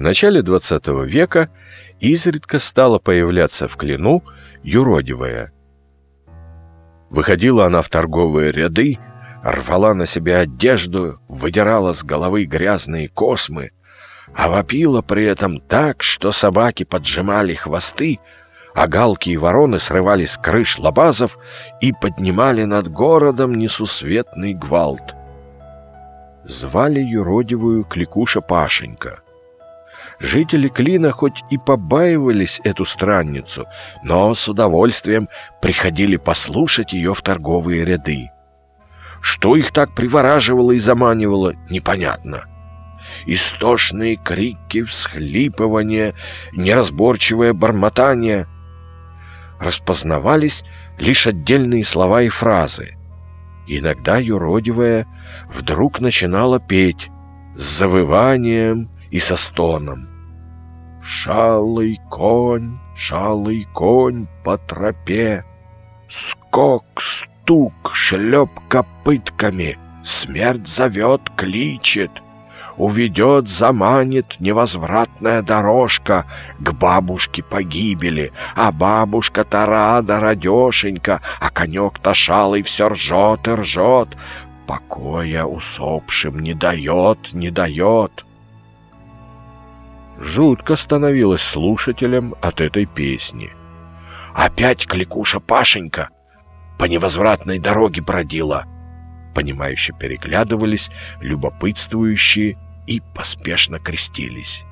В начале XX века изредка стала появляться в Клину юродивая. Выходила она в торговые ряды, рвала на себе одежду, выдирала с головы грязные космы, а вопила при этом так, что собаки поджимали хвосты, а галки и вороны срывали с крыш лабазов и поднимали над городом несусветный гвалт. Звали юродивую Кликуша Пашенька — Жители Клина хоть и побаивались эту странницу, но с удовольствием приходили послушать ее в торговые ряды. Что их так привораживало и заманивало, непонятно. Истошные крики, всхлипывания, неразборчивое бормотание. Распознавались лишь отдельные слова и фразы. Иногда юродивая вдруг начинала петь с завыванием и со стоном. Шалый конь, шалый конь по тропе, Скок, стук, шлеп копытками, Смерть зовет, кличет, Уведет, заманит невозвратная дорожка. К бабушке погибели, А бабушка-то рада, радешенька, А конек-то шалый все ржет и ржет, Покоя усопшим не дает, не дает — Жутко становилось слушателям от этой песни. «Опять кликуша Пашенька по невозвратной дороге бродила!» Понимающе переглядывались, любопытствующие и поспешно крестились.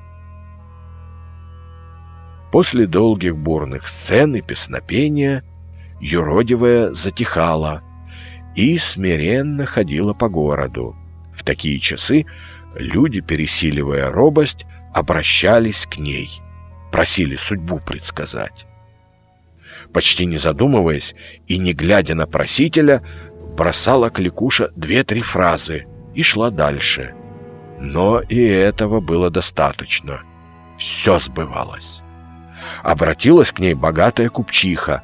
После долгих бурных сцен и песнопения юродивая затихала и смиренно ходила по городу. В такие часы люди, пересиливая робость, обращались к ней, просили судьбу предсказать. Почти не задумываясь и не глядя на просителя, бросала кликуша две-три фразы и шла дальше. Но и этого было достаточно. Все сбывалось. Обратилась к ней богатая купчиха,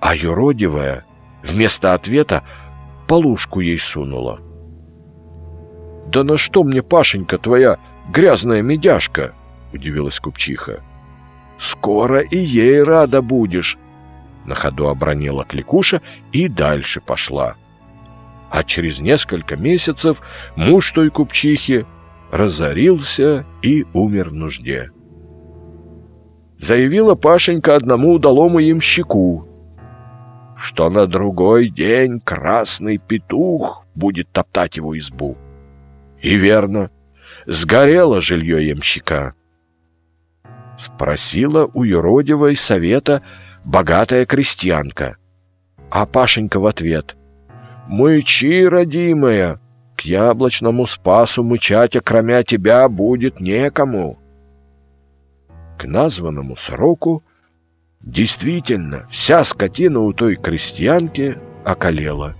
а юродивая вместо ответа полушку ей сунула. «Да на что мне, Пашенька, твоя грязная медяшка!» — удивилась купчиха. «Скоро и ей рада будешь!» На ходу обронила кликуша и дальше пошла. А через несколько месяцев муж той купчихи разорился и умер в нужде. Заявила Пашенька одному удалому ямщику, что на другой день красный петух будет топтать его избу. И верно — сгорело жилье ямщика. Спросила у юродивой совета богатая крестьянка. А Пашенька в ответ. «Мычи, родимая, к яблочному спасу мычать, окромя тебя, будет некому». К названному сроку действительно вся скотина у той крестьянки околела.